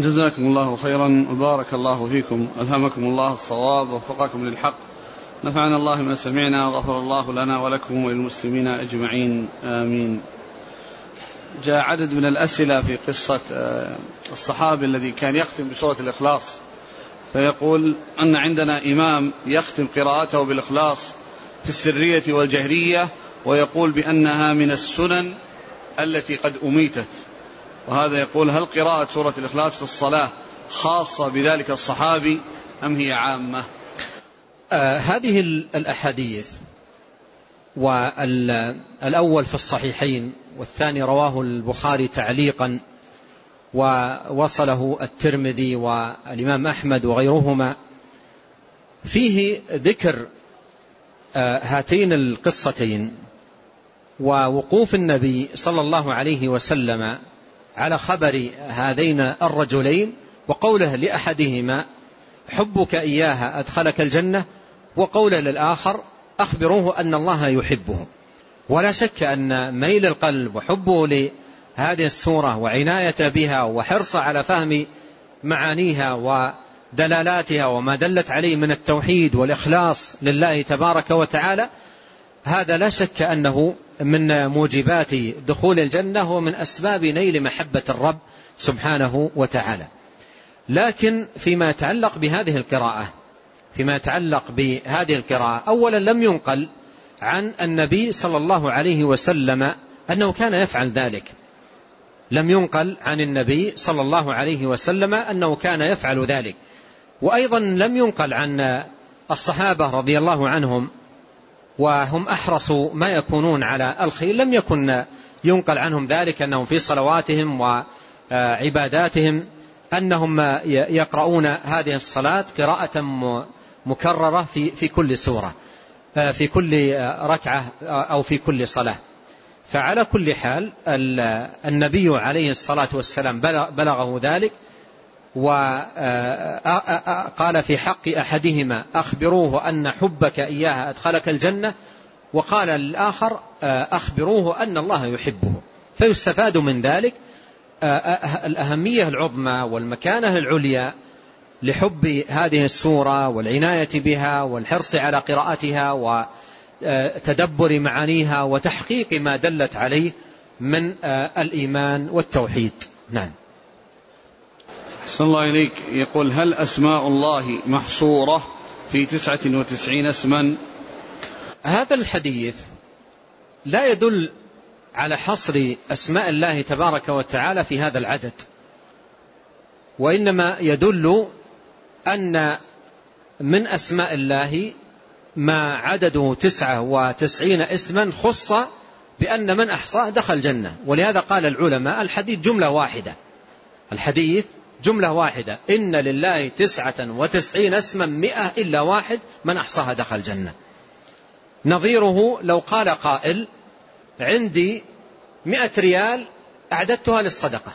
جزاكم الله خيرا وبارك الله فيكم. ألهمكم الله الصواب ووفقكم للحق. نفعنا الله ما سمعنا وغفر الله لنا ولكم وللمسلمين أجمعين. آمين. جاء عدد من الأسئلة في قصة آه، الصحابي الذي كان يختم بسورة الإخلاص. فيقول أن عندنا إمام يختم قراءته بالإخلاص في السرية والجهرية ويقول بأنها من السنن التي قد أميتت. وهذا يقول هل قراءة سورة الإخلاص في الصلاة خاصة بذلك الصحابي أم هي عامة؟ آه هذه الأحاديث والأول في الصحيحين والثاني رواه البخاري تعليقا ووصله الترمذي والإمام أحمد وغيرهما. فيه ذكر آه، هاتين القصتين ووقوف النبي صلى الله عليه وسلم على خبر هذين الرجلين وقوله لأحدهما حبك إياها أدخلك الجنة وقوله للآخر أخبروه أن الله يحبه ولا شك أن ميل القلب وحبه لهذه السورة وعناية بها وحرصه على فهم معانيها ودلالاتها وما دلت عليه من التوحيد والإخلاص لله تبارك وتعالى هذا لا شك أنه من موجبات دخول الجنة ومن أسباب نيل محبة الرب سبحانه وتعالى. لكن فيما يتعلق بهذه القراءة فيما يتعلق بهذه القراءة أولا لم ينقل عن النبي صلى الله عليه وسلم أنه كان يفعل ذلك. لم ينقل عن النبي صلى الله عليه وسلم أنه كان يفعل ذلك. وأيضا لم ينقل عن الصحابة رضي الله عنهم وهم أحرص ما يكونون على الخير. لم يكن ينقل عنهم ذلك أنهم في صلواتهم وعباداتهم أنهم يقرؤون هذه الصلاة قراءة مكررة في في كل سورة في كل ركعة أو في كل صلاة. فعلى كل حال النبي عليه الصلاة والسلام بلغه ذلك. وقال في حق أحدهما أخبروه أن حبك إياها أدخلك الجنة وقال للآخر أخبروه أن الله يحبه. فيستفاد من ذلك الأهمية العظمى والمكانة العليا لحب هذه السورة والعناية بها والحرص على قراءتها وتدبر معانيها وتحقيق ما دلت عليه من الإيمان والتوحيد. نعم. أحسن الله إليك. يقول هل أسماء الله محصورة في تسعة وتسعين اسما؟ هذا الحديث لا يدل على حصر أسماء الله تبارك وتعالى في هذا العدد وإنما يدل أن من أسماء الله ما عدده تسعة وتسعين اسما خص بأن من أحصاه دخل الجنة. ولهذا قال العلماء الحديث جملة واحدة. الحديث جملة واحدة. إن لله تسعة وتسعين اسما مئة إلا واحد من أحصاها دخل الجنة نظيره لو قال قائل عندي مئة ريال أعددتها للصدقة.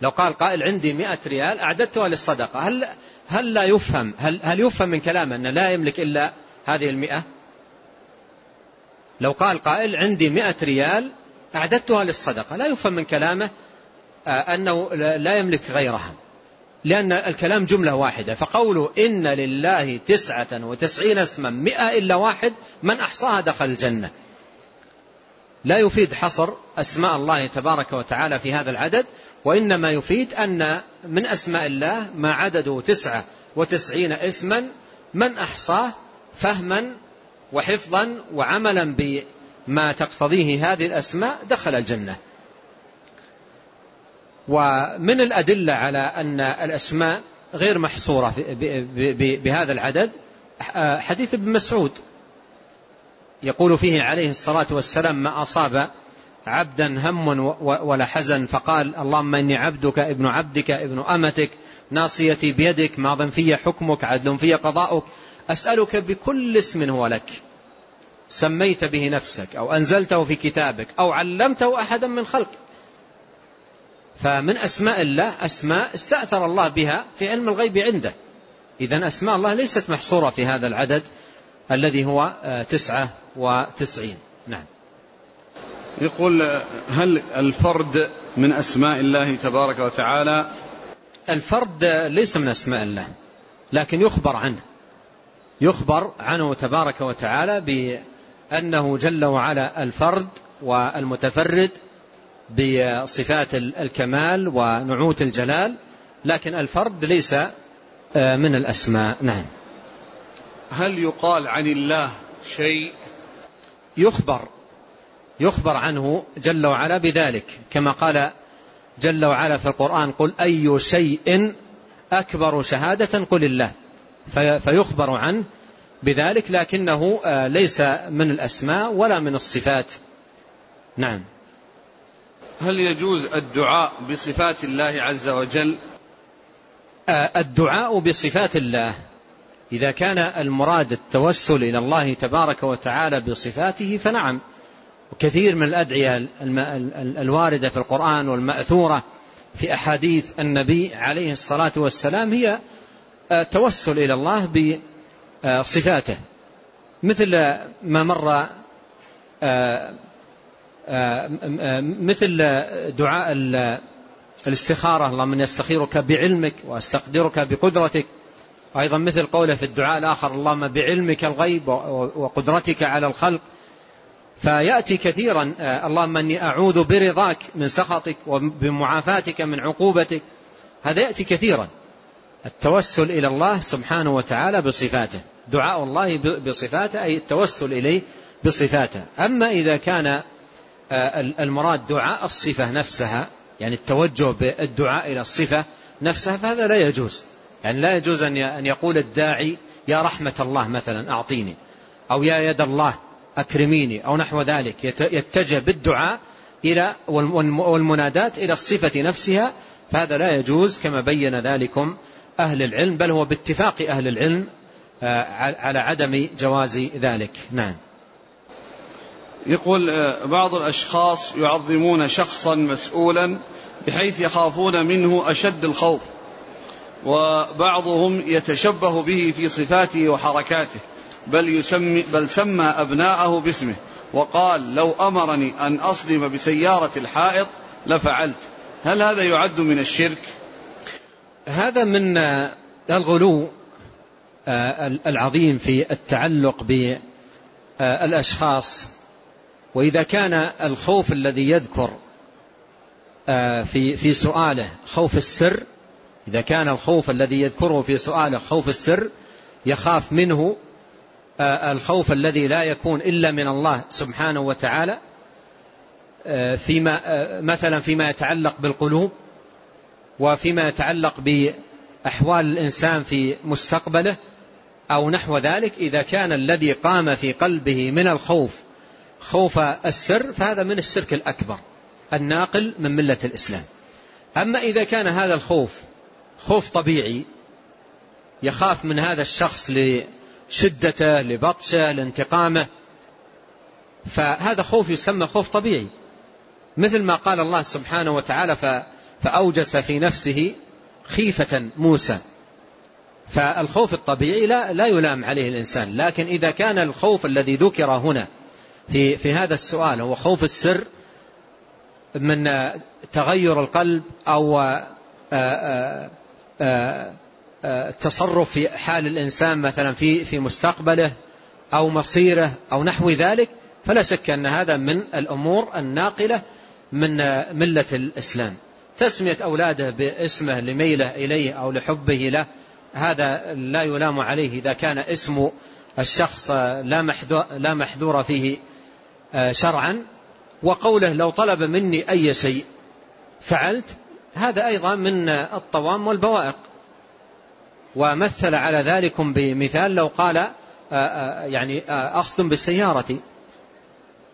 لو قال قائل عندي مئة ريال أعددتها للصدقة. هل, هل لا يفهم؟ هل, هل يفهم من كلامه أنه لا يملك إلا هذه المئة؟ لو قال قائل عندي مئة ريال أعددتها للصدقة. لا يفهم من كلامه أنه لا يملك غيرها لأن الكلام جملة واحدة. فقوله إن لله تسعة وتسعين اسما مئة إلا واحد من أحصاها دخل الجنة. لا يفيد حصر أسماء الله تبارك وتعالى في هذا العدد وإنما يفيد أن من أسماء الله ما عدده تسعة وتسعين اسما من أحصاه فهما وحفظا وعملا بما تقتضيه هذه الأسماء دخل الجنة. ومن الأدلة على أن الأسماء غير محصورة بهذا العدد حديث ابن مسعود. يقول فيه عليه الصلاة والسلام ما أصاب عبدا هم ولا حزن فقال اللهم إني عبدك ابن عبدك ابن أمتك ناصيتي بيدك ماض في حكمك عدل في قضاؤك أسألك بكل اسم هو لك سميت به نفسك أو أنزلته في كتابك أو علمته أحدا من خلقك. فمن أسماء الله أسماء استأثر الله بها في علم الغيب عنده. إذا أسماء الله ليست محصورة في هذا العدد الذي هو تسعة وتسعين. نعم. يقول هل الفرد من أسماء الله تبارك وتعالى؟ الفرد ليس من أسماء الله لكن يخبر عنه. يخبر عنه تبارك وتعالى بأنه جل وعلا الفرد والمتفرد بصفات الكمال ونعوت الجلال لكن الفرد ليس آه، من الأسماء. نعم. هل يقال عن الله شيء؟ يخبر يخبر عنه جل وعلا بذلك. كما قال جل وعلا في القرآن قل أي شيء أكبر شهادة قل الله. فيخبر عنه بذلك لكنه آه، ليس من الأسماء ولا من الصفات. نعم. هل يجوز الدعاء بصفات الله عز وجل؟ آه، الدعاء بصفات الله. إذا كان المراد التوسل إلى الله تبارك وتعالى بصفاته فنعم. وكثير من الأدعية الواردة في القرآن والمأثورة في أحاديث النبي عليه الصلاة والسلام هي آه، توسل إلى الله بصفاته. مثل ما مر آه، مثل دعاء الاستخارة اللهم من يستخيرك بعلمك وأستقدرك بقدرتك. أيضا مثل قوله في الدعاء الآخر اللهم بعلمك الغيب وقدرتك على الخلق. فيأتي كثيرا آه، اللهم أني أعوذ برضاك من سخطك وبمعافاتك من عقوبتك. هذا يأتي كثيرا. التوسل إلى الله سبحانه وتعالى بصفاته. دعاء الله بصفاته أي التوسل إليه بصفاته. أما إذا كان آه، المراد دعاء الصفة نفسها يعني التوجه بالدعاء إلى الصفة نفسها فهذا لا يجوز. يعني لا يجوز أن يقول الداعي يا رحمة الله مثلا أعطيني. أو يا يد الله أكرميني. أو نحو ذلك. يتجه بالدعاء إلى والمنادات إلى الصفة نفسها فهذا لا يجوز كما بين ذلكم أهل العلم بل هو باتفاق أهل العلم آه، على عدم جواز ذلك. نعم. يقول آه، بعض الأشخاص يعظمون شخصا مسؤولا بحيث يخافون منه أشد الخوف وبعضهم يتشبه به في صفاته وحركاته بل يسمي بل سمى أبناءه باسمه وقال لو أمرني أن أصدم بسيارة الحائط لفعلت. هل هذا يعد من الشرك؟ هذا من الغلو آه، العظيم في التعلق بالأشخاص وإذا كان الخوف الذي يذكر آه، في في سؤاله خوف السر إذا كان الخوف الذي يذكره في سؤاله خوف السر يخاف منه آه، الخوف الذي لا يكون إلا من الله سبحانه وتعالى آه، فيما مثلا فيما يتعلق بالقلوب وفيما يتعلق بأحوال الإنسان في مستقبله أو نحو ذلك إذا كان الذي قام في قلبه من الخوف خوف السر فهذا من الشرك الأكبر الناقل من ملة الإسلام. أما إذا كان هذا الخوف خوف طبيعي يخاف من هذا الشخص لشدته لبطشه لانتقامه فهذا خوف يسمى خوف طبيعي. مثل ما قال الله سبحانه وتعالى فأوجس في نفسه خيفة موسى. فالخوف الطبيعي لا, لا يلام عليه الإنسان لكن إذا كان الخوف الذي ذكر هنا في, في هذا السؤال هو خوف السر من تغير القلب أو آه، آه، آه، التصرف في حال الإنسان مثلا في في مستقبله أو مصيره أو نحو ذلك فلا شك أن هذا من الأمور الناقلة من ملة الإسلام. تسمية أولاده باسمه لميله إليه أو لحبه له هذا لا يلام عليه إذا كان اسم الشخص لا محذور فيه شرعا وقوله لو طلب مني أي شيء فعلت هذا أيضا من الطوام والبوائق. ومثل على ذلكم بمثال لو قال آه، آه، يعني آه، أصدم بالسيارة.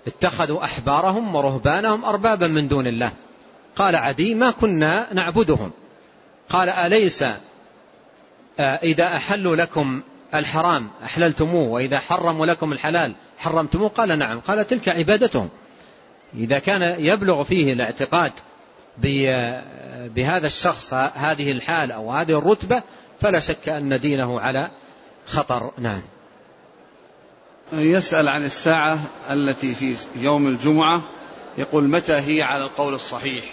اتخذوا أحبارهم ورهبانهم أربابا من دون الله. قال عدي ما كنا نعبدهم. قال أليس إذا أحلوا لكم الحرام أحللتموه وإذا حرموا لكم الحلال حرمتموه؟ قال نعم. قال تلك عبادتهم. إذا كان يبلغ فيه الاعتقاد بهذا الشخص هذه الحال أو هذه الرتبة فلا شك أن دينه على خطر. نعم. يسأل عن الساعة التي في يوم الجمعة يقول متى هي على القول الصحيح؟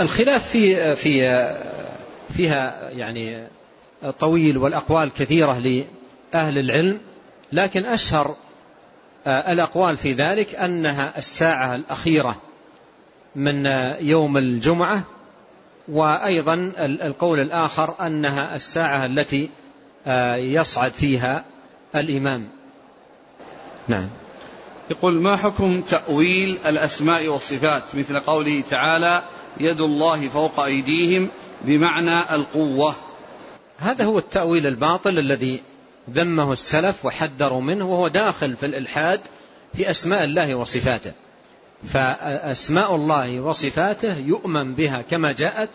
الخلاف في في فيها يعني طويل والأقوال كثيرة لأهل العلم لكن أشهر الأقوال في ذلك أنها الساعة الأخيرة من يوم الجمعة وأيضا القول الآخر أنها الساعة التي يصعد فيها الإمام. نعم. يقول ما حكم تأويل الأسماء والصفات مثل قوله تعالى يد الله فوق أيديهم بمعنى القوة؟ هذا هو التأويل الباطل الذي ذمه السلف وحذروا منه وهو داخل في الإلحاد في أسماء الله وصفاته. فأسماء الله وصفاته يؤمن بها كما جاءت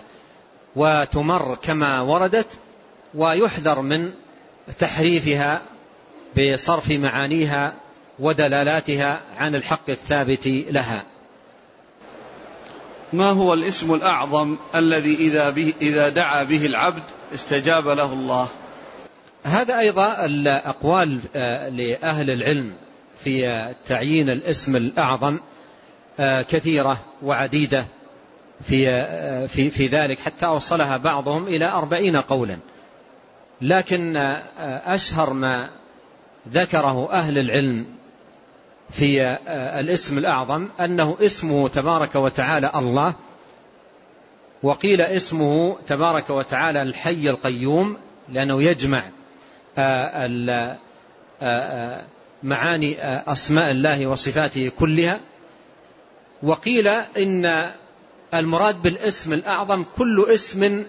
وتمر كما وردت ويحذر من تحريفها بصرف معانيها ودلالاتها عن الحق الثابت لها. ما هو الاسم الأعظم الذي إذا, به إذا دعا به العبد استجاب له الله؟ هذا أيضا الأقوال آه، لأهل العلم في تعيين الاسم الأعظم آه، كثيرة وعديدة في, آه، في, في ذلك حتى أوصلها بعضهم إلى أربعين قولا. لكن أشهر ما ذكره أهل العلم في الاسم الأعظم أنه اسمه تبارك وتعالى الله وقيل اسمه تبارك وتعالى الحي القيوم لأنه يجمع معاني أسماء الله وصفاته كلها. وقيل إن المراد بالاسم الأعظم كل اسم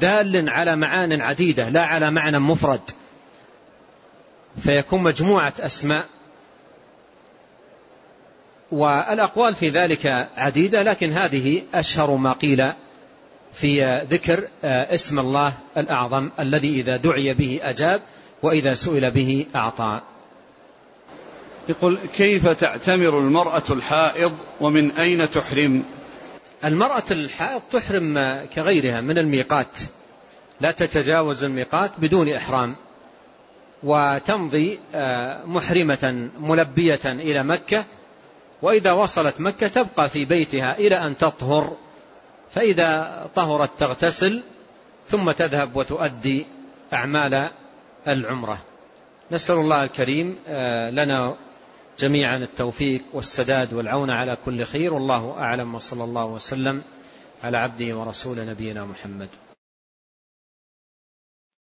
دال على معان عديدة لا على معنى مفرد. فيكون مجموعة أسماء. والأقوال في ذلك عديدة لكن هذه أشهر ما قيل في ذكر اسم الله الأعظم الذي إذا دعي به أجاب وإذا سئل به أعطى. يقول كيف تعتمر المرأة الحائض ومن أين تحرم؟ المرأة الحائض تحرم كغيرها من الميقات. لا تتجاوز الميقات بدون إحرام. وتمضي آه، محرمة ملبية إلى مكة. وإذا وصلت مكة تبقى في بيتها إلى أن تطهر. فإذا طهرت تغتسل ثم تذهب وتؤدي أعمال العمرة. نسأل الله الكريم آه، لنا جميعا التوفيق والسداد والعون على كل خير والله أعلم وصلى الله وسلم على عبده ورسول نبينا محمد.